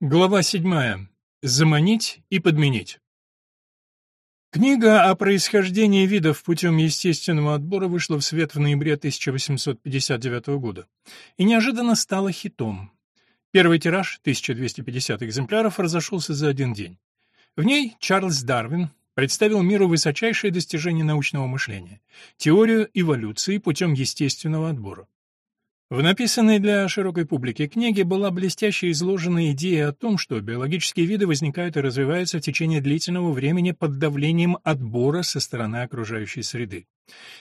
Глава 7. Заманить и подменить. Книга о происхождении видов путем естественного отбора вышла в свет в ноябре 1859 года и неожиданно стала хитом. Первый тираж, 1250 экземпляров, разошелся за один день. В ней Чарльз Дарвин представил миру высочайшее достижение научного мышления — теорию эволюции путем естественного отбора. В написанной для широкой публики книге была блестяще изложена идея о том, что биологические виды возникают и развиваются в течение длительного времени под давлением отбора со стороны окружающей среды.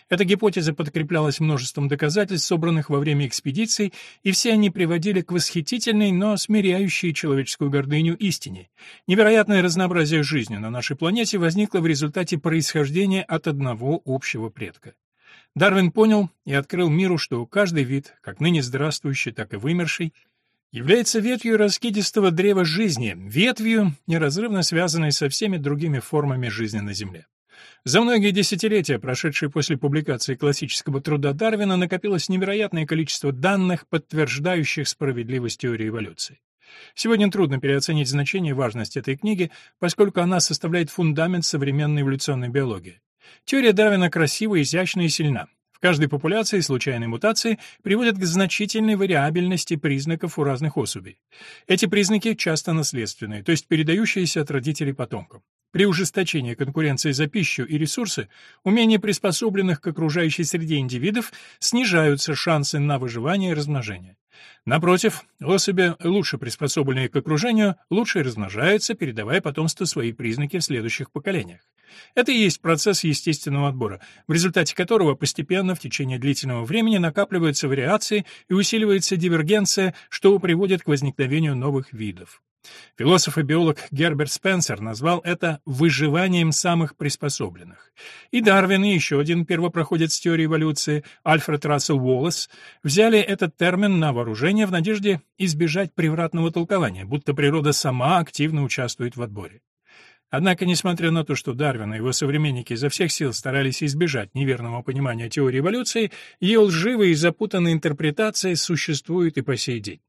Эта гипотеза подкреплялась множеством доказательств, собранных во время экспедиций, и все они приводили к восхитительной, но смиряющей человеческую гордыню истине. Невероятное разнообразие жизни на нашей планете возникло в результате происхождения от одного общего предка. Дарвин понял и открыл миру, что каждый вид, как ныне здравствующий, так и вымерший, является ветвью раскидистого древа жизни, ветвью, неразрывно связанной со всеми другими формами жизни на Земле. За многие десятилетия, прошедшие после публикации классического труда Дарвина, накопилось невероятное количество данных, подтверждающих справедливость теории эволюции. Сегодня трудно переоценить значение и важность этой книги, поскольку она составляет фундамент современной эволюционной биологии. Теория Дарвина красива, изящна и сильна. В каждой популяции случайные мутации приводят к значительной вариабельности признаков у разных особей. Эти признаки часто наследственные, то есть передающиеся от родителей потомкам. При ужесточении конкуренции за пищу и ресурсы, умения приспособленных к окружающей среде индивидов снижаются шансы на выживание и размножение. Напротив, особи, лучше приспособленные к окружению, лучше размножаются, передавая потомству свои признаки в следующих поколениях. Это и есть процесс естественного отбора, в результате которого постепенно в течение длительного времени накапливаются вариации и усиливается дивергенция, что приводит к возникновению новых видов. Философ и биолог Герберт Спенсер назвал это «выживанием самых приспособленных». И Дарвин, и еще один первопроходец теории эволюции, Альфред Рассел Уоллес, взяли этот термин на вооружение в надежде избежать превратного толкования, будто природа сама активно участвует в отборе. Однако, несмотря на то, что Дарвин и его современники изо всех сил старались избежать неверного понимания теории эволюции, ее лживые и запутанные интерпретации существуют и по сей день.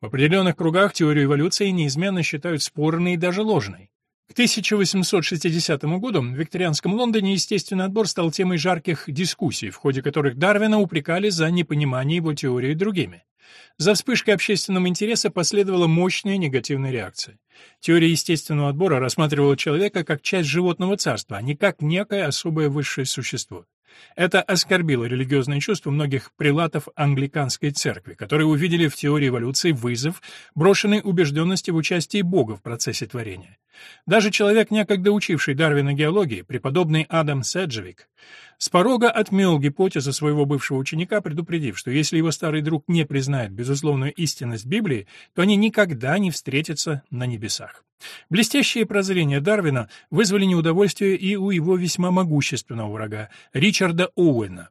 В определенных кругах теорию эволюции неизменно считают спорной и даже ложной. К 1860 году в викторианском Лондоне естественный отбор стал темой жарких дискуссий, в ходе которых Дарвина упрекали за непонимание его теории другими. За вспышкой общественного интереса последовала мощная негативная реакция. Теория естественного отбора рассматривала человека как часть животного царства, а не как некое особое высшее существо. Это оскорбило религиозные чувства многих прилатов англиканской церкви, которые увидели в теории эволюции вызов, брошенной убежденности в участии Бога в процессе творения. Даже человек, некогда учивший Дарвина геологии, преподобный Адам Седжевик, с порога отмел гипотезу своего бывшего ученика, предупредив, что если его старый друг не признает безусловную истинность Библии, то они никогда не встретятся на небесах. Блестящие прозрения Дарвина вызвали неудовольствие и у его весьма могущественного врага, Ричарда Оуэна.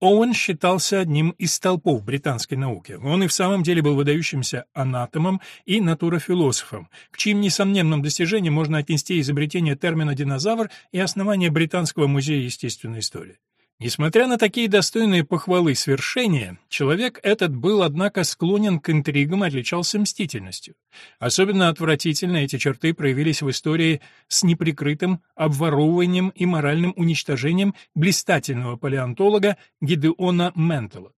Оуэн считался одним из столпов британской науки. Он и в самом деле был выдающимся анатомом и натурофилософом, к чьим несомненным достижениям можно отнести изобретение термина «динозавр» и основание Британского музея естественной истории. Несмотря на такие достойные похвалы свершения, человек этот был, однако, склонен к интригам и отличался мстительностью. Особенно отвратительно эти черты проявились в истории с неприкрытым обворовыванием и моральным уничтожением блистательного палеонтолога Гидеона Ментела.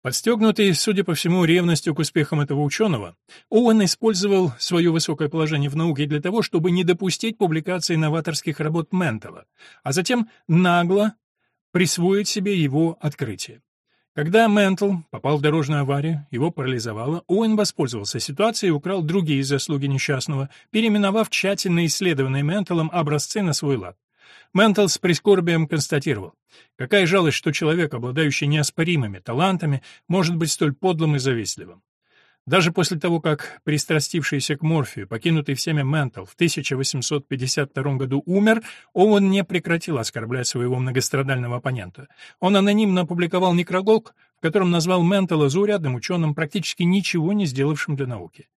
Подстегнутый, судя по всему, ревностью к успехам этого ученого, Оуэн использовал свое высокое положение в науке для того, чтобы не допустить публикации новаторских работ Ментела, а затем нагло присвоить себе его открытие. Когда Ментл попал в дорожную аварию, его парализовало, Оуэн воспользовался ситуацией и украл другие заслуги несчастного, переименовав тщательно исследованные Ментлом образцы на свой лад. Ментл с прискорбием констатировал, какая жалость, что человек, обладающий неоспоримыми талантами, может быть столь подлым и завистливым. Даже после того, как пристрастившийся к морфию, покинутый всеми Ментл в 1852 году умер, Оуэн не прекратил оскорблять своего многострадального оппонента. Он анонимно опубликовал некролог, в котором назвал Ментела заурядным ученым, практически ничего не сделавшим для науки.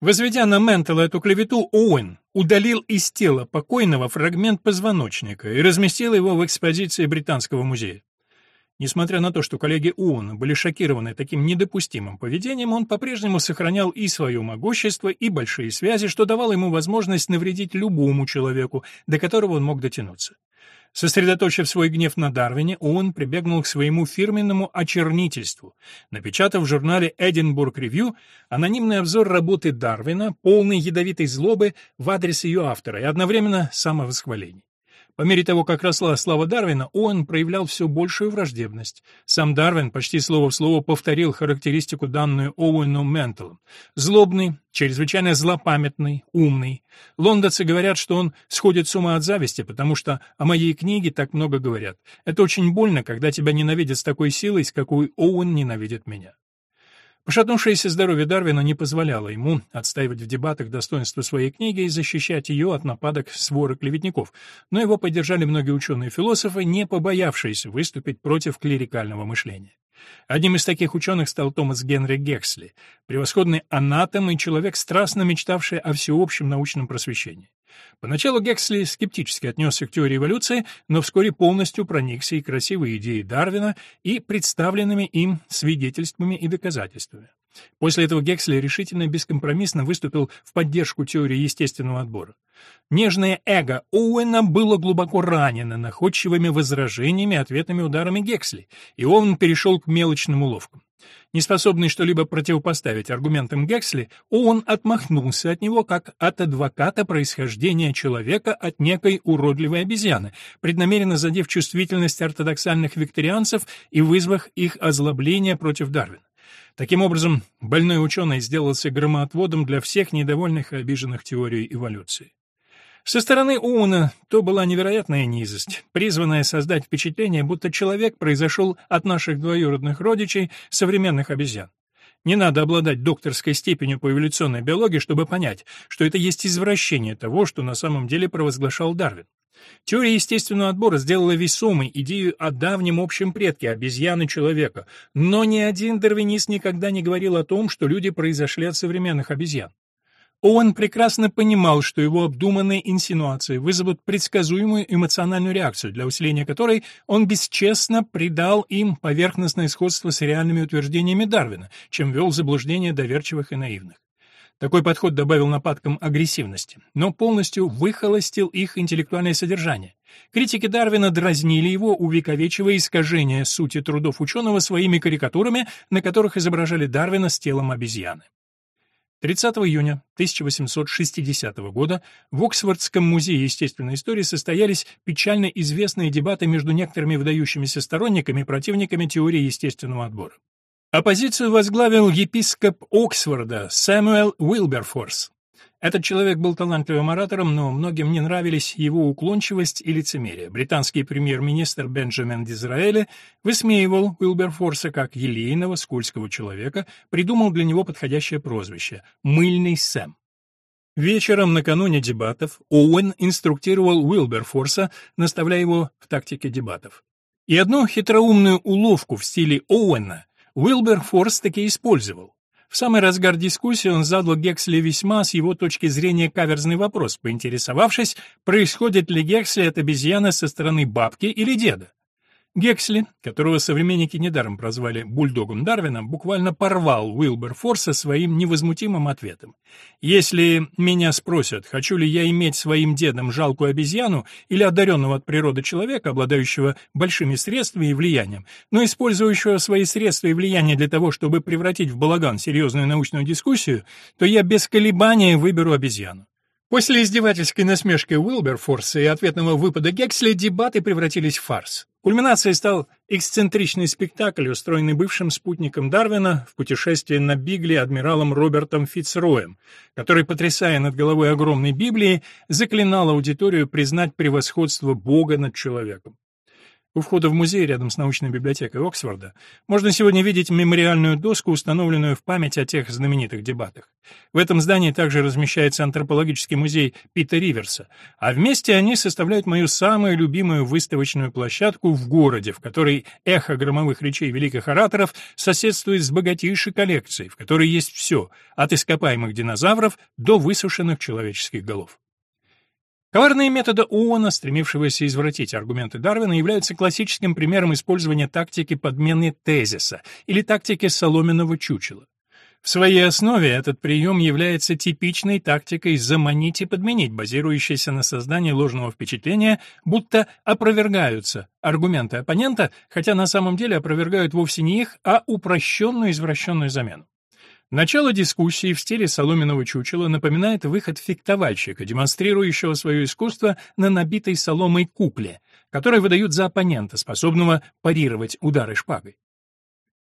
Возведя на Ментела эту клевету, Оуэн удалил из тела покойного фрагмент позвоночника и разместил его в экспозиции Британского музея. Несмотря на то, что коллеги Уона были шокированы таким недопустимым поведением, он по-прежнему сохранял и свое могущество, и большие связи, что давало ему возможность навредить любому человеку, до которого он мог дотянуться. Сосредоточив свой гнев на Дарвине, Оуэн прибегнул к своему фирменному очернительству, напечатав в журнале «Эдинбург Ревью» анонимный обзор работы Дарвина, полный ядовитой злобы в адрес ее автора и одновременно самовосхвалений. По мере того, как росла слава Дарвина, Оуэн проявлял все большую враждебность. Сам Дарвин почти слово в слово повторил характеристику, данную Оуэну Менталом. Злобный, чрезвычайно злопамятный, умный. Лондонцы говорят, что он сходит с ума от зависти, потому что о моей книге так много говорят. Это очень больно, когда тебя ненавидят с такой силой, с какой Оуэн ненавидит меня. Пошатнувшееся здоровье Дарвина не позволяло ему отстаивать в дебатах достоинство своей книги и защищать ее от нападок своры клеветников, но его поддержали многие ученые-философы, не побоявшиеся выступить против клерикального мышления. Одним из таких ученых стал Томас Генри Гексли, превосходный анатом и человек, страстно мечтавший о всеобщем научном просвещении. Поначалу Гексли скептически отнесся к теории эволюции, но вскоре полностью проникся и красивой идеей Дарвина, и представленными им свидетельствами и доказательствами. После этого Гексли решительно и бескомпромиссно выступил в поддержку теории естественного отбора. Нежное эго Оуэна было глубоко ранено находчивыми возражениями и ответными ударами Гексли, и он перешел к мелочным уловкам. Неспособный что-либо противопоставить аргументам Гексли, он отмахнулся от него как от адвоката происхождения человека от некой уродливой обезьяны, преднамеренно задев чувствительность ортодоксальных викторианцев и вызвав их озлобление против Дарвина. Таким образом, больной ученый сделался громоотводом для всех недовольных и обиженных теорией эволюции. Со стороны Уна то была невероятная низость, призванная создать впечатление, будто человек произошел от наших двоюродных родичей, современных обезьян. Не надо обладать докторской степенью по эволюционной биологии, чтобы понять, что это есть извращение того, что на самом деле провозглашал Дарвин. Теория естественного отбора сделала весомой идею о давнем общем предке обезьяны человека, но ни один дарвинист никогда не говорил о том, что люди произошли от современных обезьян. Оуэн прекрасно понимал, что его обдуманные инсинуации вызовут предсказуемую эмоциональную реакцию, для усиления которой он бесчестно придал им поверхностное сходство с реальными утверждениями Дарвина, чем вел заблуждение доверчивых и наивных. Такой подход добавил нападкам агрессивности, но полностью выхолостил их интеллектуальное содержание. Критики Дарвина дразнили его, увековечивая искажение сути трудов ученого своими карикатурами, на которых изображали Дарвина с телом обезьяны. 30 июня 1860 года в Оксфордском музее естественной истории состоялись печально известные дебаты между некоторыми выдающимися сторонниками и противниками теории естественного отбора. Оппозицию возглавил епископ Оксфорда Сэмюэл Уилберфорс. Этот человек был талантливым оратором, но многим не нравились его уклончивость и лицемерие. Британский премьер-министр Бенджамин Дизраэли высмеивал Уилберфорса как елейного, скользкого человека, придумал для него подходящее прозвище — «Мыльный Сэм». Вечером накануне дебатов Оуэн инструктировал Уилберфорса, наставляя его в тактике дебатов. И одну хитроумную уловку в стиле Оуэна Уилберфорс таки использовал. В самый разгар дискуссии он задал Гексли весьма с его точки зрения каверзный вопрос, поинтересовавшись, происходит ли Гексли от обезьяны со стороны бабки или деда. Гексли, которого современники недаром прозвали бульдогом Дарвина, буквально порвал Уилберфорса своим невозмутимым ответом. «Если меня спросят, хочу ли я иметь своим дедом жалкую обезьяну или одаренного от природы человека, обладающего большими средствами и влиянием, но использующего свои средства и влияние для того, чтобы превратить в балаган серьезную научную дискуссию, то я без колебания выберу обезьяну. После издевательской насмешки Уилберфорса и ответного выпада Гексли дебаты превратились в фарс. Кульминацией стал эксцентричный спектакль, устроенный бывшим спутником Дарвина в путешествии на Бигле адмиралом Робертом Фицроем, который, потрясая над головой огромной Библии, заклинал аудиторию признать превосходство Бога над человеком. У входа в музей рядом с научной библиотекой Оксфорда можно сегодня видеть мемориальную доску, установленную в память о тех знаменитых дебатах. В этом здании также размещается антропологический музей Пита Риверса, а вместе они составляют мою самую любимую выставочную площадку в городе, в которой эхо громовых речей великих ораторов соседствует с богатейшей коллекцией, в которой есть все, от ископаемых динозавров до высушенных человеческих голов. Коварные методы ООН, стремившегося извратить аргументы Дарвина, являются классическим примером использования тактики подмены тезиса или тактики соломенного чучела. В своей основе этот прием является типичной тактикой «заманить и подменить», базирующейся на создании ложного впечатления, будто опровергаются аргументы оппонента, хотя на самом деле опровергают вовсе не их, а упрощенную извращенную замену. Начало дискуссии в стиле соломенного чучела напоминает выход фехтовальщика, демонстрирующего свое искусство на набитой соломой кукле, которой выдают за оппонента, способного парировать удары шпагой.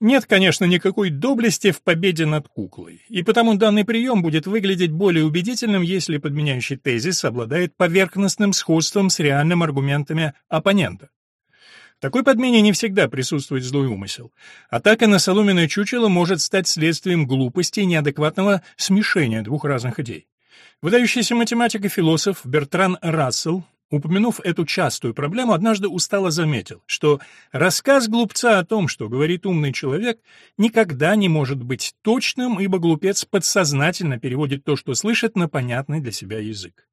Нет, конечно, никакой доблести в победе над куклой, и потому данный прием будет выглядеть более убедительным, если подменяющий тезис обладает поверхностным сходством с реальными аргументами оппонента. Такой подмене не всегда присутствует злой умысел. Атака на соломенное чучело может стать следствием глупости и неадекватного смешения двух разных идей. Выдающийся математик и философ Бертран Рассел упомянув эту частую проблему, однажды устало заметил, что рассказ глупца о том, что говорит умный человек, никогда не может быть точным, ибо глупец подсознательно переводит то, что слышит, на понятный для себя язык.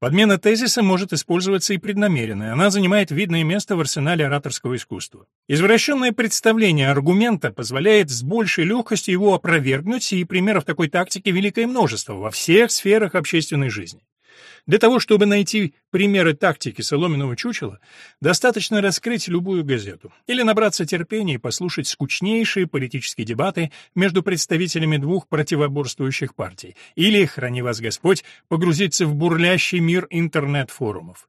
Подмена тезиса может использоваться и преднамеренно, она занимает видное место в арсенале ораторского искусства. Извращенное представление аргумента позволяет с большей легкостью его опровергнуть, и примеров такой тактики великое множество во всех сферах общественной жизни. Для того, чтобы найти примеры тактики соломенного чучела, достаточно раскрыть любую газету или набраться терпения и послушать скучнейшие политические дебаты между представителями двух противоборствующих партий, или, храни вас Господь, погрузиться в бурлящий мир интернет-форумов.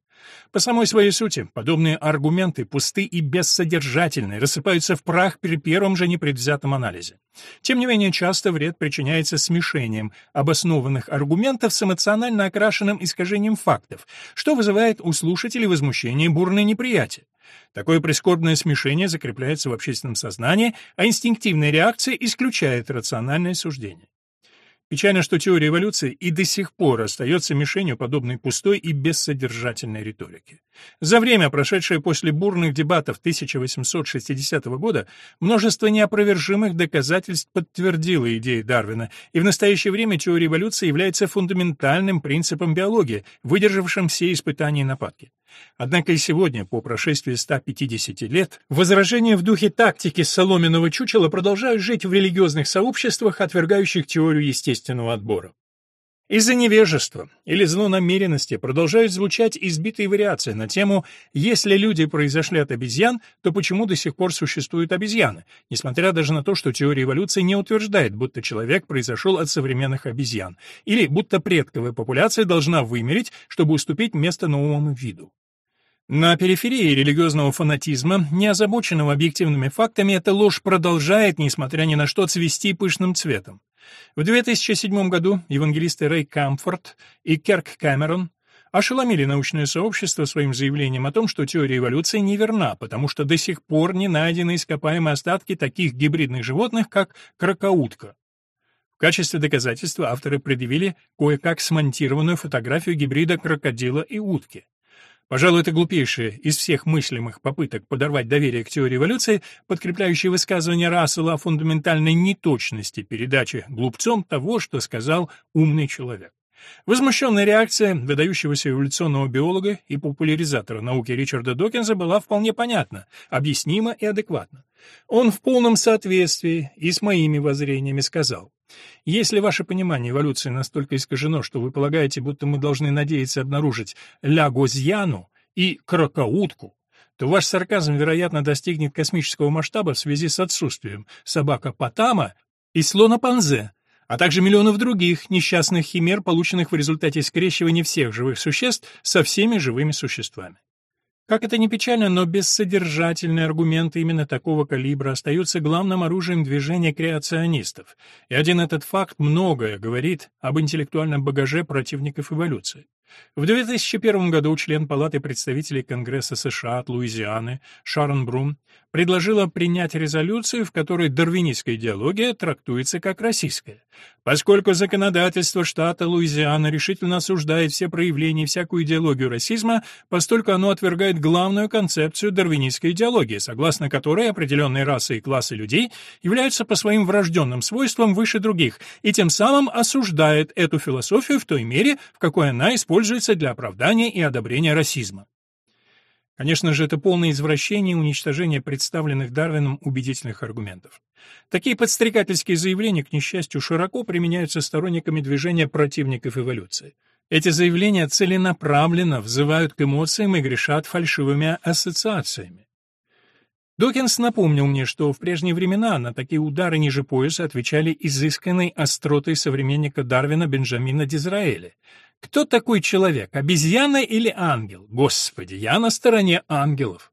По самой своей сути, подобные аргументы пусты и бессодержательны, рассыпаются в прах при первом же непредвзятом анализе. Тем не менее, часто вред причиняется смешением обоснованных аргументов с эмоционально окрашенным искажением фактов, что вызывает у слушателей возмущение и бурное неприятие. Такое прискорбное смешение закрепляется в общественном сознании, а инстинктивная реакция исключает рациональное суждение. Печально, что теория эволюции и до сих пор остается мишенью подобной пустой и бессодержательной риторики. За время, прошедшее после бурных дебатов 1860 года, множество неопровержимых доказательств подтвердило идеи Дарвина, и в настоящее время теория эволюции является фундаментальным принципом биологии, выдержавшим все испытания и нападки. Однако и сегодня, по прошествии 150 лет, возражения в духе тактики соломенного чучела продолжают жить в религиозных сообществах, отвергающих теорию естественного отбора. Из-за невежества или злонамеренности продолжают звучать избитые вариации на тему «если люди произошли от обезьян, то почему до сих пор существуют обезьяны?», несмотря даже на то, что теория эволюции не утверждает, будто человек произошел от современных обезьян, или будто предковая популяция должна вымереть, чтобы уступить место новому виду. На периферии религиозного фанатизма, не озабоченного объективными фактами, эта ложь продолжает, несмотря ни на что, цвести пышным цветом. В 2007 году евангелисты Рэй Камфорд и Керк Кэмерон ошеломили научное сообщество своим заявлением о том, что теория эволюции неверна, потому что до сих пор не найдены ископаемые остатки таких гибридных животных, как крокоутка. В качестве доказательства авторы предъявили кое-как смонтированную фотографию гибрида крокодила и утки. Пожалуй, это глупейшее из всех мыслимых попыток подорвать доверие к теории эволюции, подкрепляющее высказывание Рассела о фундаментальной неточности передачи глупцом того, что сказал умный человек. Возмущенная реакция выдающегося эволюционного биолога и популяризатора науки Ричарда Докинза была вполне понятна, объяснима и адекватна. Он в полном соответствии и с моими воззрениями сказал, «Если ваше понимание эволюции настолько искажено, что вы полагаете, будто мы должны надеяться обнаружить лягозьяну и крокоутку, то ваш сарказм, вероятно, достигнет космического масштаба в связи с отсутствием собака Потама и слона Панзе, а также миллионов других несчастных химер, полученных в результате скрещивания всех живых существ со всеми живыми существами. Как это ни печально, но бессодержательные аргументы именно такого калибра остаются главным оружием движения креационистов, и один этот факт многое говорит об интеллектуальном багаже противников эволюции. В 2001 году член Палаты представителей Конгресса США от Луизианы Шарон Брум предложила принять резолюцию, в которой дарвинистская идеология трактуется как российская. Поскольку законодательство штата Луизиана решительно осуждает все проявления всякую идеологию расизма, постольку оно отвергает главную концепцию дарвинистской идеологии, согласно которой определенные расы и классы людей являются по своим врожденным свойствам выше других, и тем самым осуждает эту философию в той мере, в какой она используется для оправдания и одобрения расизма. Конечно же, это полное извращение и уничтожение представленных Дарвином убедительных аргументов. Такие подстрекательские заявления, к несчастью, широко применяются сторонниками движения противников эволюции. Эти заявления целенаправленно взывают к эмоциям и грешат фальшивыми ассоциациями. Докинс напомнил мне, что в прежние времена на такие удары ниже пояса отвечали изысканной остротой современника Дарвина Бенджамина Дизраэля, кто такой человек, обезьяна или ангел? Господи, я на стороне ангелов.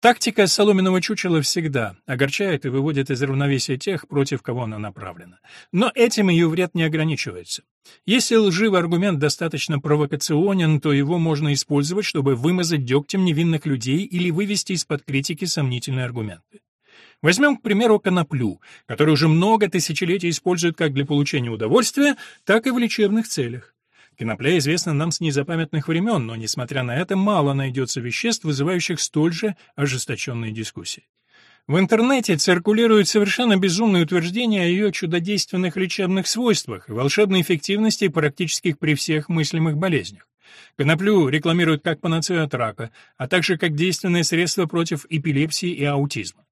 Тактика соломенного чучела всегда огорчает и выводит из равновесия тех, против кого она направлена. Но этим ее вред не ограничивается. Если лживый аргумент достаточно провокационен, то его можно использовать, чтобы вымазать дегтем невинных людей или вывести из-под критики сомнительные аргументы. Возьмем, к примеру, коноплю, которую уже много тысячелетий используют как для получения удовольствия, так и в лечебных целях. Конопля известна нам с незапамятных времен, но, несмотря на это, мало найдется веществ, вызывающих столь же ожесточенные дискуссии. В интернете циркулируют совершенно безумные утверждения о ее чудодейственных лечебных свойствах и волшебной эффективности практически при всех мыслимых болезнях. Коноплю рекламируют как панацею от рака, а также как действенное средство против эпилепсии и аутизма.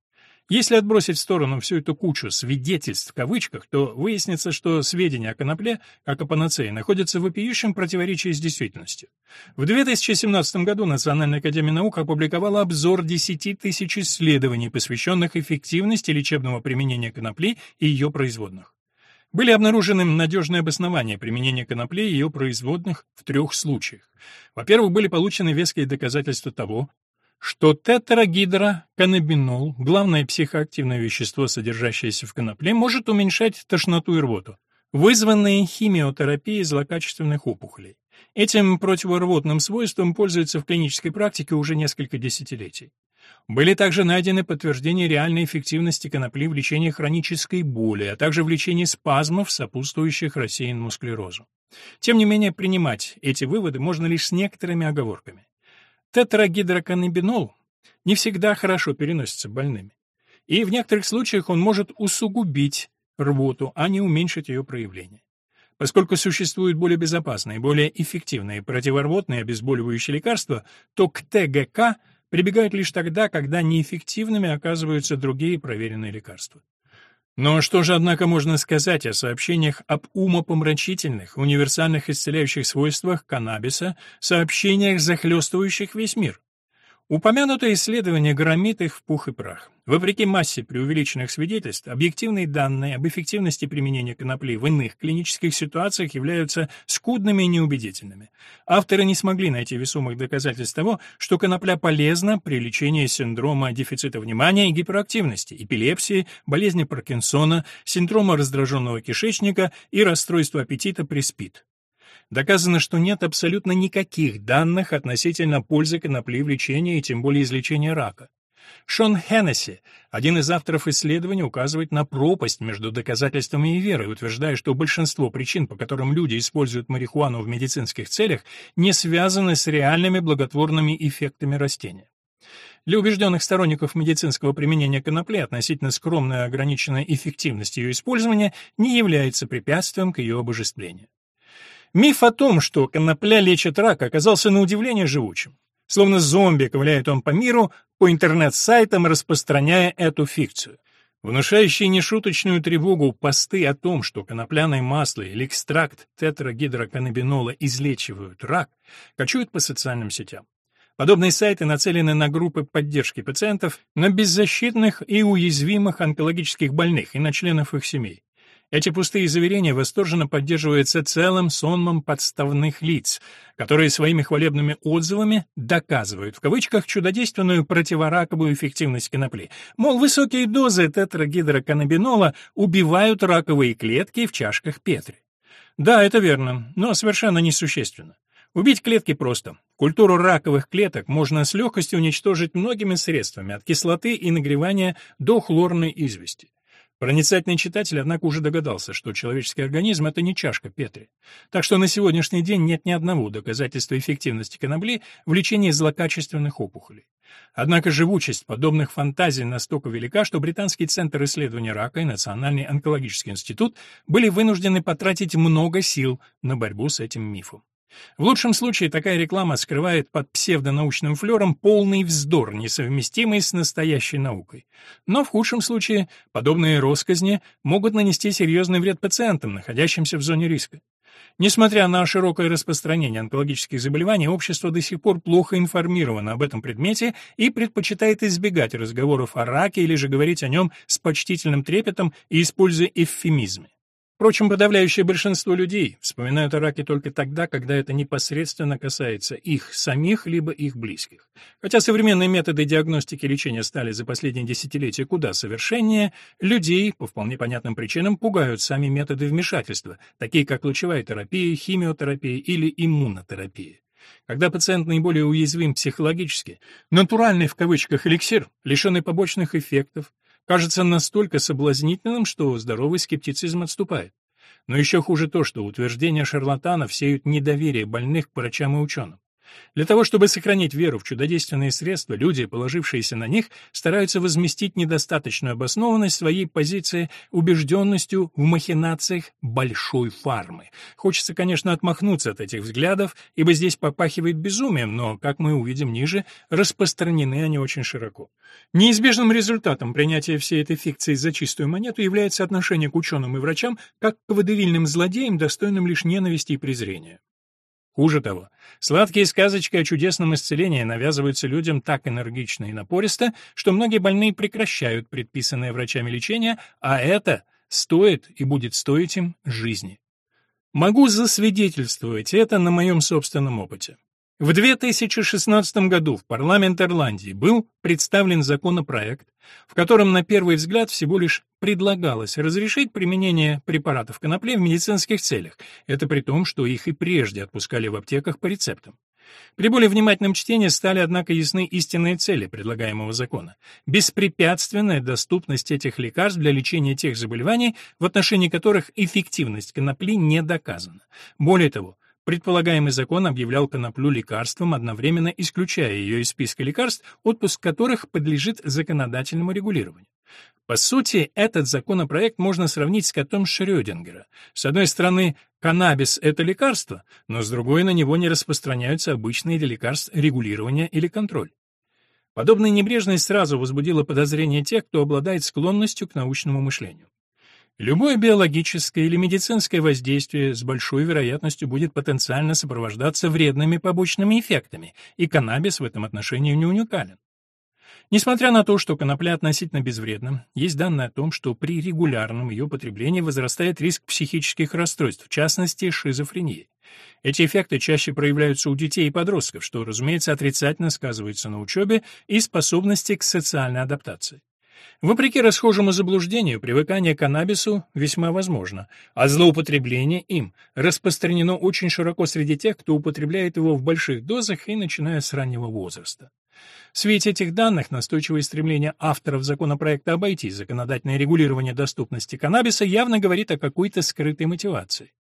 Если отбросить в сторону всю эту кучу «свидетельств» в кавычках, то выяснится, что сведения о конопле, как о панацее, находятся в вопиющем противоречии с действительностью. В 2017 году Национальная академия наук опубликовала обзор 10 тысяч исследований, посвященных эффективности лечебного применения конопли и ее производных. Были обнаружены надежные обоснования применения конопли и ее производных в трех случаях. Во-первых, были получены веские доказательства того, что тетрагидроканнабинол, главное психоактивное вещество, содержащееся в конопле, может уменьшать тошноту и рвоту, вызванные химиотерапией злокачественных опухолей. Этим противорвотным свойством пользуются в клинической практике уже несколько десятилетий. Были также найдены подтверждения реальной эффективности конопли в лечении хронической боли, а также в лечении спазмов, сопутствующих рассеянному склерозу. Тем не менее, принимать эти выводы можно лишь с некоторыми оговорками. Тетрагидроканнабинол не всегда хорошо переносится больными. И в некоторых случаях он может усугубить рвоту, а не уменьшить ее проявление. Поскольку существуют более безопасные, более эффективные противорвотные обезболивающие лекарства, то к ТГК прибегают лишь тогда, когда неэффективными оказываются другие проверенные лекарства. Но что же, однако, можно сказать о сообщениях об умопомрачительных, универсальных исцеляющих свойствах каннабиса, сообщениях, захлестывающих весь мир? Упомянутое исследование громит их в пух и прах. Вопреки массе преувеличенных свидетельств, объективные данные об эффективности применения конопли в иных клинических ситуациях являются скудными и неубедительными. Авторы не смогли найти весомых доказательств того, что конопля полезна при лечении синдрома дефицита внимания и гиперактивности, эпилепсии, болезни Паркинсона, синдрома раздраженного кишечника и расстройства аппетита при СПИД. Доказано, что нет абсолютно никаких данных относительно пользы конопли в лечении и тем более излечения рака. Шон Хеннесси, один из авторов исследования, указывает на пропасть между доказательствами и верой, утверждая, что большинство причин, по которым люди используют марихуану в медицинских целях, не связаны с реальными благотворными эффектами растения. Для убежденных сторонников медицинского применения конопли относительно скромная ограниченная эффективность ее использования не является препятствием к ее обожествлению. Миф о том, что конопля лечит рак, оказался на удивление живучим. Словно зомби ковыляет он по миру, по интернет-сайтам распространяя эту фикцию. Внушающие нешуточную тревогу посты о том, что конопляное масло или экстракт тетрагидроканнабинола излечивают рак, кочуют по социальным сетям. Подобные сайты нацелены на группы поддержки пациентов, на беззащитных и уязвимых онкологических больных и на членов их семей. Эти пустые заверения восторженно поддерживаются целым сонмом подставных лиц, которые своими хвалебными отзывами доказывают в кавычках чудодейственную противораковую эффективность конопли. Мол, высокие дозы тетрагидроканнабинола убивают раковые клетки в чашках Петри. Да, это верно, но совершенно несущественно. Убить клетки просто. Культуру раковых клеток можно с легкостью уничтожить многими средствами, от кислоты и нагревания до хлорной извести. Проницательный читатель, однако, уже догадался, что человеческий организм — это не чашка Петри. Так что на сегодняшний день нет ни одного доказательства эффективности конопли в лечении злокачественных опухолей. Однако живучесть подобных фантазий настолько велика, что Британский центр исследования рака и Национальный онкологический институт были вынуждены потратить много сил на борьбу с этим мифом. В лучшем случае такая реклама скрывает под псевдонаучным флером полный вздор, несовместимый с настоящей наукой. Но в худшем случае подобные росказни могут нанести серьезный вред пациентам, находящимся в зоне риска. Несмотря на широкое распространение онкологических заболеваний, общество до сих пор плохо информировано об этом предмете и предпочитает избегать разговоров о раке или же говорить о нем с почтительным трепетом и используя эвфемизмы. Впрочем, подавляющее большинство людей вспоминают о раке только тогда, когда это непосредственно касается их самих либо их близких. Хотя современные методы диагностики и лечения стали за последние десятилетия куда совершеннее, людей, по вполне понятным причинам, пугают сами методы вмешательства, такие как лучевая терапия, химиотерапия или иммунотерапия. Когда пациент наиболее уязвим психологически, натуральный в кавычках эликсир, лишенный побочных эффектов, кажется настолько соблазнительным, что здоровый скептицизм отступает. Но еще хуже то, что утверждения шарлатанов сеют недоверие больных к врачам и ученым. Для того, чтобы сохранить веру в чудодейственные средства, люди, положившиеся на них, стараются возместить недостаточную обоснованность своей позиции убежденностью в махинациях большой фармы. Хочется, конечно, отмахнуться от этих взглядов, ибо здесь попахивает безумием, но, как мы увидим ниже, распространены они очень широко. Неизбежным результатом принятия всей этой фикции за чистую монету является отношение к ученым и врачам как к водевильным злодеям, достойным лишь ненависти и презрения. Хуже того, сладкие сказочки о чудесном исцелении навязываются людям так энергично и напористо, что многие больные прекращают предписанное врачами лечение, а это стоит и будет стоить им жизни. Могу засвидетельствовать это на моем собственном опыте. В 2016 году в парламент Ирландии был представлен законопроект, в котором на первый взгляд всего лишь предлагалось разрешить применение препаратов конопли в медицинских целях, это при том, что их и прежде отпускали в аптеках по рецептам. При более внимательном чтении стали, однако, ясны истинные цели предлагаемого закона. Беспрепятственная доступность этих лекарств для лечения тех заболеваний, в отношении которых эффективность конопли не доказана. Более того, Предполагаемый закон объявлял коноплю лекарством, одновременно исключая ее из списка лекарств, отпуск которых подлежит законодательному регулированию. По сути, этот законопроект можно сравнить с котом Шрёдингера. С одной стороны, каннабис — это лекарство, но с другой на него не распространяются обычные для лекарств регулирования или контроль. Подобная небрежность сразу возбудила подозрение тех, кто обладает склонностью к научному мышлению. Любое биологическое или медицинское воздействие с большой вероятностью будет потенциально сопровождаться вредными побочными эффектами, и каннабис в этом отношении не уникален. Несмотря на то, что конопля относительно безвредна, есть данные о том, что при регулярном ее потреблении возрастает риск психических расстройств, в частности, шизофрении. Эти эффекты чаще проявляются у детей и подростков, что, разумеется, отрицательно сказывается на учебе и способности к социальной адаптации. Вопреки расхожему заблуждению, привыкание к каннабису весьма возможно, а злоупотребление им распространено очень широко среди тех, кто употребляет его в больших дозах и начиная с раннего возраста. В свете этих данных настойчивое стремление авторов законопроекта обойти законодательное регулирование доступности каннабиса явно говорит о какой-то скрытой мотивации.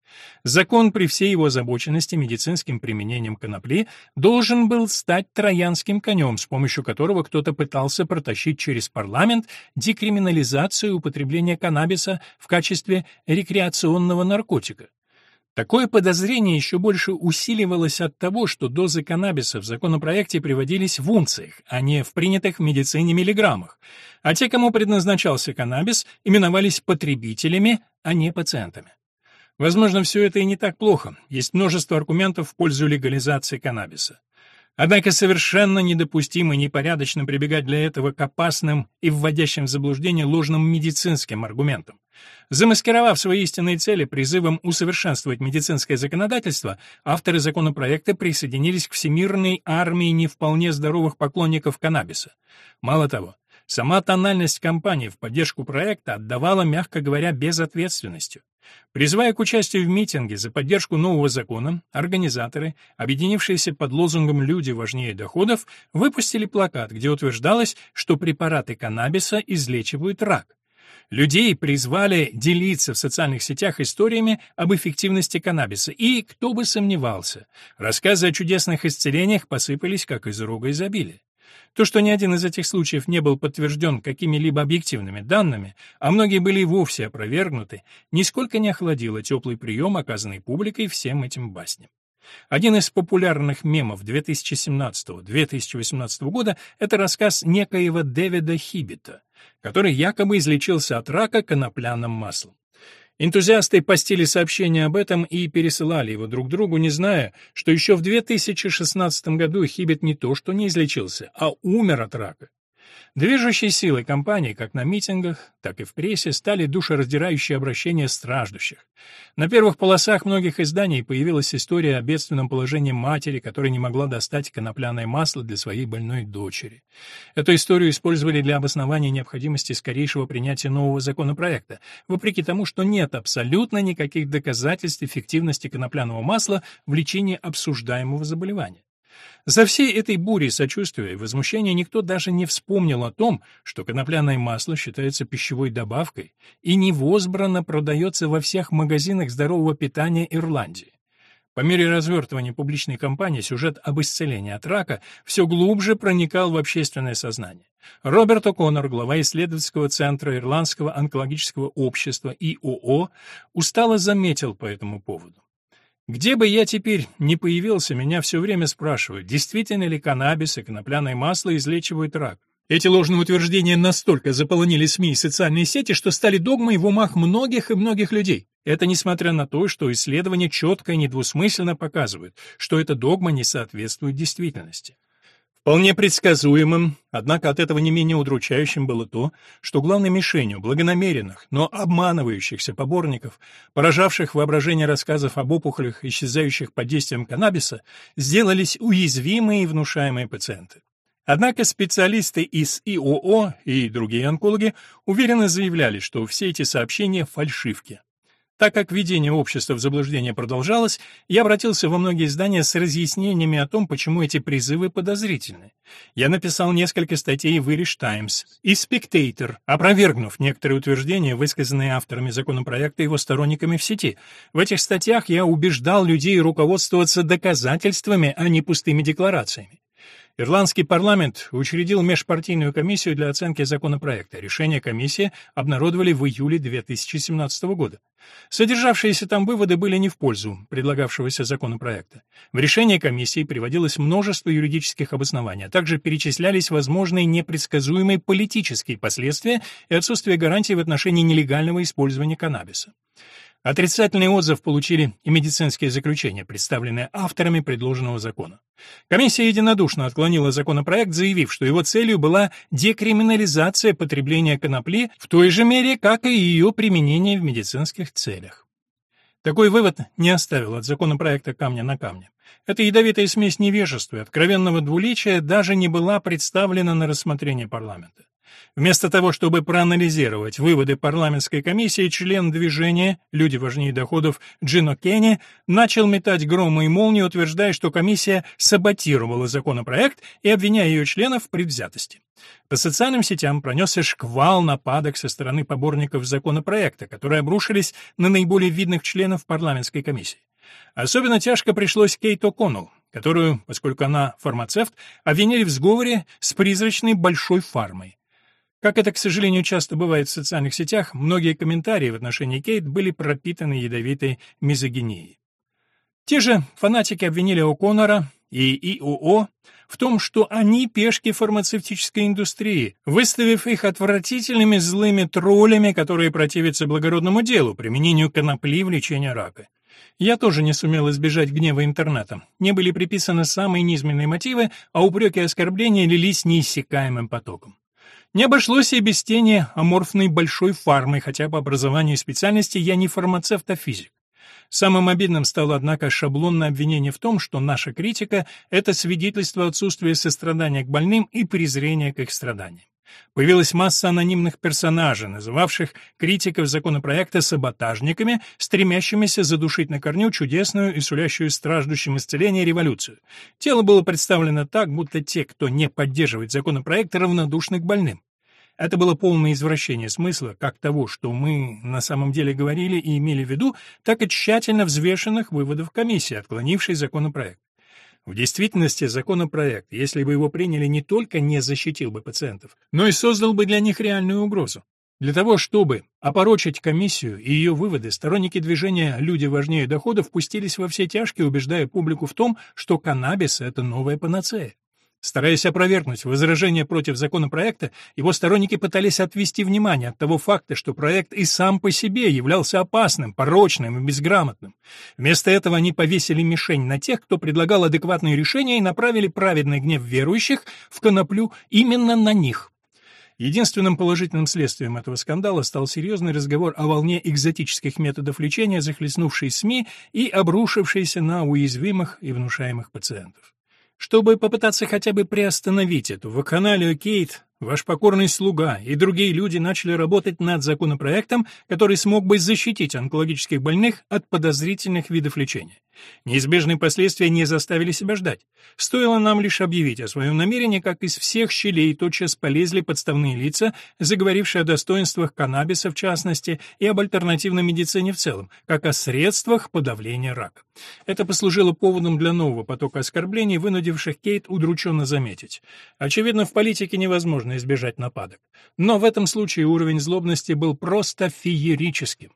Закон при всей его озабоченности медицинским применением конопли должен был стать троянским конем, с помощью которого кто-то пытался протащить через парламент декриминализацию употребления каннабиса в качестве рекреационного наркотика. Такое подозрение еще больше усиливалось от того, что дозы каннабиса в законопроекте приводились в унциях, а не в принятых в медицине миллиграммах, а те, кому предназначался каннабис, именовались потребителями, а не пациентами. Возможно, все это и не так плохо. Есть множество аргументов в пользу легализации каннабиса. Однако совершенно недопустимо и непорядочно прибегать для этого к опасным и вводящим в заблуждение ложным медицинским аргументам. Замаскировав свои истинные цели призывом усовершенствовать медицинское законодательство, авторы законопроекта присоединились к всемирной армии не вполне здоровых поклонников каннабиса. Мало того, Сама тональность кампании в поддержку проекта отдавала, мягко говоря, безответственностью. Призывая к участию в митинге за поддержку нового закона, организаторы, объединившиеся под лозунгом «Люди важнее доходов», выпустили плакат, где утверждалось, что препараты каннабиса излечивают рак. Людей призвали делиться в социальных сетях историями об эффективности каннабиса, и, кто бы сомневался, рассказы о чудесных исцелениях посыпались как из рога изобилия. То, что ни один из этих случаев не был подтвержден какими-либо объективными данными, а многие были и вовсе опровергнуты, нисколько не охладило теплый прием, оказанный публикой всем этим басням. Один из популярных мемов 2017-2018 года — это рассказ некоего Дэвида Хиббита, который якобы излечился от рака конопляным маслом. Энтузиасты постили сообщения об этом и пересылали его друг другу, не зная, что еще в 2016 году Хиббит не то что не излечился, а умер от рака. Движущей силой кампании как на митингах, так и в прессе стали душераздирающие обращения страждущих. На первых полосах многих изданий появилась история о бедственном положении матери, которая не могла достать конопляное масло для своей больной дочери. Эту историю использовали для обоснования необходимости скорейшего принятия нового законопроекта, вопреки тому, что нет абсолютно никаких доказательств эффективности конопляного масла в лечении обсуждаемого заболевания. За всей этой бурей сочувствия и возмущения никто даже не вспомнил о том, что конопляное масло считается пищевой добавкой и невозбранно продается во всех магазинах здорового питания Ирландии. По мере развертывания публичной кампании сюжет об исцелении от рака все глубже проникал в общественное сознание. Роберт О'Коннор, глава исследовательского центра Ирландского онкологического общества ИОО, устало заметил по этому поводу. Где бы я теперь ни появился, меня все время спрашивают, действительно ли каннабис и конопляное масло излечивают рак. Эти ложные утверждения настолько заполонили СМИ и социальные сети, что стали догмой в умах многих и многих людей. Это несмотря на то, что исследования четко и недвусмысленно показывают, что эта догма не соответствует действительности. Вполне предсказуемым, однако от этого не менее удручающим было то, что главной мишенью благонамеренных, но обманывающихся поборников, поражавших воображение рассказов об опухолях, исчезающих под действием каннабиса, сделались уязвимые и внушаемые пациенты. Однако специалисты из ИОО и другие онкологи уверенно заявляли, что все эти сообщения — фальшивки. Так как введение общества в заблуждение продолжалось, я обратился во многие издания с разъяснениями о том, почему эти призывы подозрительны. Я написал несколько статей в Irish Times и Spectator, опровергнув некоторые утверждения, высказанные авторами законопроекта и его сторонниками в сети. В этих статьях я убеждал людей руководствоваться доказательствами, а не пустыми декларациями. Ирландский парламент учредил межпартийную комиссию для оценки законопроекта. Решение комиссии обнародовали в июле 2017 года. Содержавшиеся там выводы были не в пользу предлагавшегося законопроекта. В решении комиссии приводилось множество юридических обоснований, а также перечислялись возможные непредсказуемые политические последствия и отсутствие гарантий в отношении нелегального использования каннабиса. Отрицательный отзыв получили и медицинские заключения, представленные авторами предложенного закона. Комиссия единодушно отклонила законопроект, заявив, что его целью была декриминализация потребления конопли в той же мере, как и ее применение в медицинских целях. Такой вывод не оставил от законопроекта камня на камне. Эта ядовитая смесь невежества и откровенного двуличия даже не была представлена на рассмотрение парламента. Вместо того, чтобы проанализировать выводы парламентской комиссии, член движения «Люди важнее доходов» Джино Кенни начал метать громы и молнии, утверждая, что комиссия саботировала законопроект и обвиняя ее членов в предвзятости. По социальным сетям пронесся шквал нападок со стороны поборников законопроекта, которые обрушились на наиболее видных членов парламентской комиссии. Особенно тяжко пришлось Кейт О'Коннелл, которую, поскольку она фармацевт, обвинили в сговоре с призрачной большой фармой. Как это, к сожалению, часто бывает в социальных сетях, многие комментарии в отношении Кейт были пропитаны ядовитой мизогинией. Те же фанатики обвинили О'Коннора и ИОО в том, что они пешки фармацевтической индустрии, выставив их отвратительными злыми троллями, которые противятся благородному делу, применению конопли в лечении рака. Я тоже не сумел избежать гнева интернета. Мне были приписаны самые низменные мотивы, а упреки и оскорбления лились неиссякаемым потоком. Не обошлось и без тени аморфной большой фармы, хотя по образованию и специальности я не фармацевт, а физик. Самым обидным стало, однако, шаблонное обвинение в том, что наша критика — это свидетельство отсутствия сострадания к больным и презрения к их страданиям. Появилась масса анонимных персонажей, называвших критиков законопроекта саботажниками, стремящимися задушить на корню чудесную и сулящую страждущим исцеление революцию. Тело было представлено так, будто те, кто не поддерживает законопроект, равнодушны к больным. Это было полное извращение смысла, как того, что мы на самом деле говорили и имели в виду, так и тщательно взвешенных выводов комиссии, отклонившей законопроект. В действительности законопроект, если бы его приняли, не только не защитил бы пациентов, но и создал бы для них реальную угрозу. Для того, чтобы опорочить комиссию и ее выводы, сторонники движения «Люди важнее доходов» пустились во все тяжкие, убеждая публику в том, что каннабис — это новая панацея. Стараясь опровергнуть возражения против законопроекта, его сторонники пытались отвести внимание от того факта, что проект и сам по себе являлся опасным, порочным и безграмотным. Вместо этого они повесили мишень на тех, кто предлагал адекватные решения, и направили праведный гнев верующих в коноплю именно на них. Единственным положительным следствием этого скандала стал серьезный разговор о волне экзотических методов лечения, захлестнувшей СМИ и обрушившейся на уязвимых и внушаемых пациентов. Чтобы попытаться хотя бы приостановить эту вакханалию Кейт, ваш покорный слуга и другие люди начали работать над законопроектом, который смог бы защитить онкологических больных от подозрительных видов лечения. Неизбежные последствия не заставили себя ждать. Стоило нам лишь объявить о своем намерении, как из всех щелей тотчас полезли подставные лица, заговорившие о достоинствах каннабиса в частности и об альтернативной медицине в целом, как о средствах подавления рака. Это послужило поводом для нового потока оскорблений, вынудивших Кейт удрученно заметить. Очевидно, в политике невозможно избежать нападок. Но в этом случае уровень злобности был просто феерическим.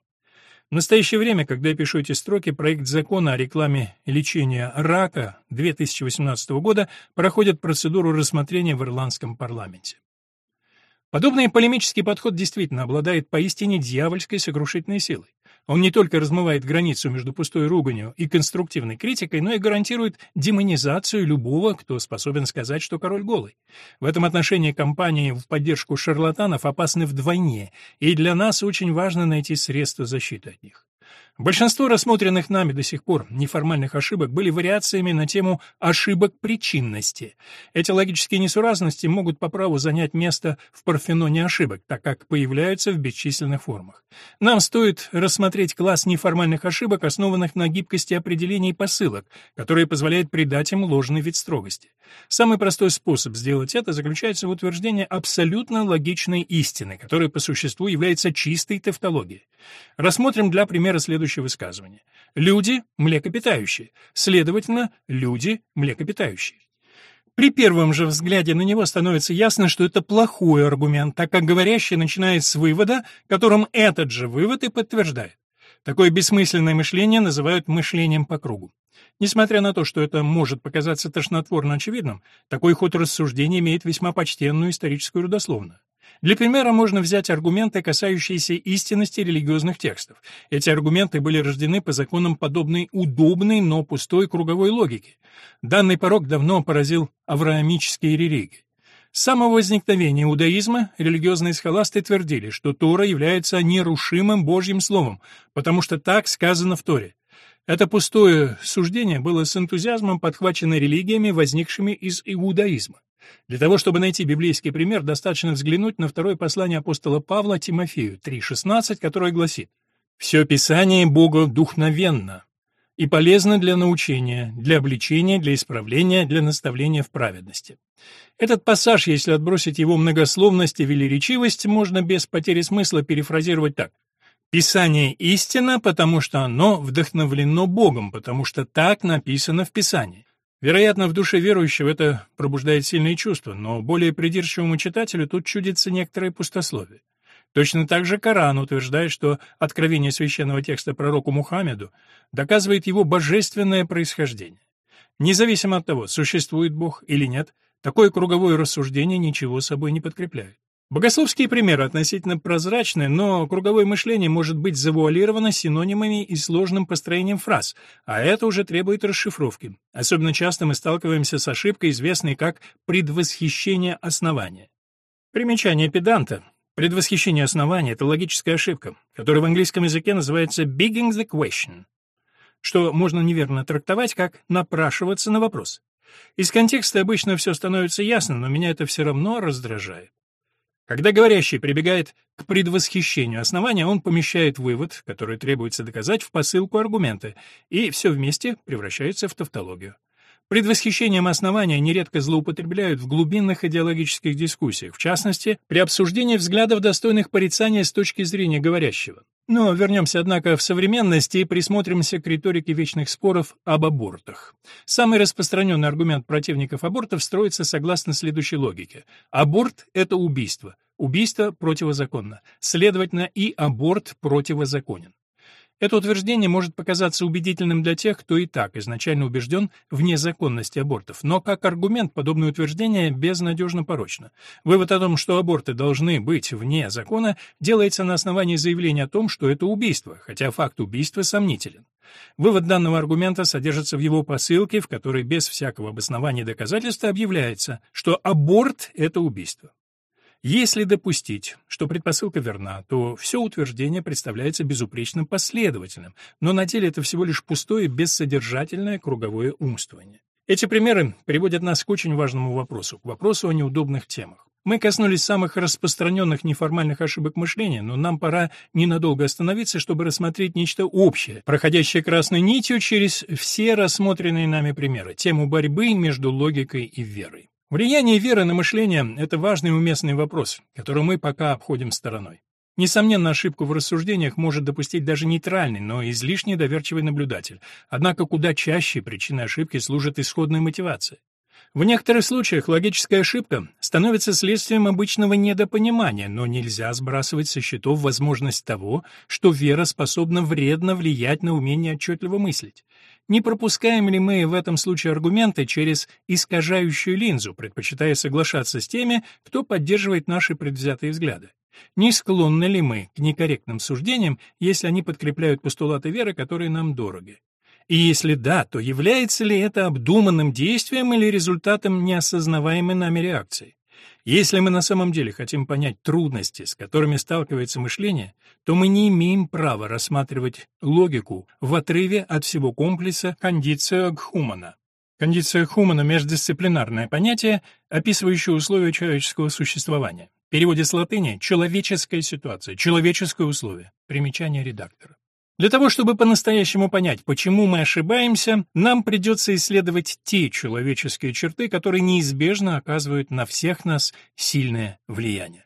В настоящее время, когда я пишу эти строки, проект закона о рекламе лечения рака 2018 года проходит процедуру рассмотрения в ирландском парламенте. Подобный полемический подход действительно обладает поистине дьявольской сокрушительной силой. Он не только размывает границу между пустой руганью и конструктивной критикой, но и гарантирует демонизацию любого, кто способен сказать, что король голый. В этом отношении кампании в поддержку шарлатанов опасны вдвойне, и для нас очень важно найти средства защиты от них. Большинство рассмотренных нами до сих пор неформальных ошибок были вариациями на тему ошибок причинности. Эти логические несуразности могут по праву занять место в парфеноне ошибок, так как появляются в бесчисленных формах. Нам стоит рассмотреть класс неформальных ошибок, основанных на гибкости определений посылок, которые позволяют придать им ложный вид строгости. Самый простой способ сделать это заключается в утверждении абсолютно логичной истины, которая по существу является чистой тавтологией. Рассмотрим для примера следующее высказывание. Люди – млекопитающие, следовательно, люди – млекопитающие. При первом же взгляде на него становится ясно, что это плохой аргумент, так как говорящий начинает с вывода, которым этот же вывод и подтверждает. Такое бессмысленное мышление называют мышлением по кругу. Несмотря на то, что это может показаться тошнотворно очевидным, такой ход рассуждения имеет весьма почтенную историческую родословную. Для примера можно взять аргументы, касающиеся истинности религиозных текстов. Эти аргументы были рождены по законам подобной удобной, но пустой круговой логики. Данный порог давно поразил авраамические религии. С самого возникновения иудаизма религиозные схоласты твердили, что Тора является нерушимым Божьим словом, потому что так сказано в Торе. Это пустое суждение было с энтузиазмом подхвачено религиями, возникшими из иудаизма. Для того, чтобы найти библейский пример, достаточно взглянуть на второе послание апостола Павла Тимофею 3.16, которое гласит «Все Писание Бога духновенно и полезно для научения, для обличения, для исправления, для наставления в праведности». Этот пассаж, если отбросить его многословность и велеречивость, можно без потери смысла перефразировать так. Писание истина, потому что оно вдохновлено Богом, потому что так написано в Писании. Вероятно, в душе верующего это пробуждает сильные чувства, но более придирчивому читателю тут чудится некоторое пустословие. Точно так же Коран утверждает, что откровение священного текста пророку Мухаммеду доказывает его божественное происхождение. Независимо от того, существует Бог или нет, такое круговое рассуждение ничего собой не подкрепляет. Богословские примеры относительно прозрачны, но круговое мышление может быть завуалировано синонимами и сложным построением фраз, а это уже требует расшифровки. Особенно часто мы сталкиваемся с ошибкой, известной как предвосхищение основания. Примечание педанта. Предвосхищение основания — это логическая ошибка, которая в английском языке называется «bigging the question», что можно неверно трактовать как «напрашиваться на вопрос». Из контекста обычно все становится ясно, но меня это все равно раздражает. Когда говорящий прибегает к предвосхищению основания, он помещает вывод, который требуется доказать, в посылку аргумента, и все вместе превращается в тавтологию. Предвосхищением основания нередко злоупотребляют в глубинных идеологических дискуссиях, в частности, при обсуждении взглядов, достойных порицания с точки зрения говорящего. Но вернемся, однако, в современность и присмотримся к риторике вечных споров об абортах. Самый распространенный аргумент противников абортов строится согласно следующей логике. Аборт — это убийство. Убийство противозаконно. Следовательно, и аборт противозаконен. Это утверждение может показаться убедительным для тех, кто и так изначально убежден в незаконности абортов, но как аргумент подобное утверждение безнадежно порочно. Вывод о том, что аборты должны быть вне закона, делается на основании заявления о том, что это убийство, хотя факт убийства сомнителен. Вывод данного аргумента содержится в его посылке, в которой без всякого обоснования доказательства объявляется, что аборт — это убийство. Если допустить, что предпосылка верна, то все утверждение представляется безупречно последовательным, но на деле это всего лишь пустое, бессодержательное круговое умствование. Эти примеры приводят нас к очень важному вопросу, к вопросу о неудобных темах. Мы коснулись самых распространенных неформальных ошибок мышления, но нам пора ненадолго остановиться, чтобы рассмотреть нечто общее, проходящее красной нитью через все рассмотренные нами примеры, тему борьбы между логикой и верой. Влияние веры на мышление — это важный и уместный вопрос, который мы пока обходим стороной. Несомненно, ошибку в рассуждениях может допустить даже нейтральный, но излишне доверчивый наблюдатель. Однако куда чаще причиной ошибки служит исходная мотивация. В некоторых случаях логическая ошибка становится следствием обычного недопонимания, но нельзя сбрасывать со счетов возможность того, что вера способна вредно влиять на умение отчетливо мыслить. Не пропускаем ли мы в этом случае аргументы через искажающую линзу, предпочитая соглашаться с теми, кто поддерживает наши предвзятые взгляды? Не склонны ли мы к некорректным суждениям, если они подкрепляют постулаты веры, которые нам дороги? И если да, то является ли это обдуманным действием или результатом неосознаваемой нами реакции? Если мы на самом деле хотим понять трудности, с которыми сталкивается мышление, то мы не имеем права рассматривать логику в отрыве от всего комплекса кондиция Гхумана. Кондиция Хумана — междисциплинарное понятие, описывающее условия человеческого существования. В переводе с латыни «человеческая ситуация», «человеческое условие». Примечание редактора. Для того, чтобы по-настоящему понять, почему мы ошибаемся, нам придется исследовать те человеческие черты, которые неизбежно оказывают на всех нас сильное влияние.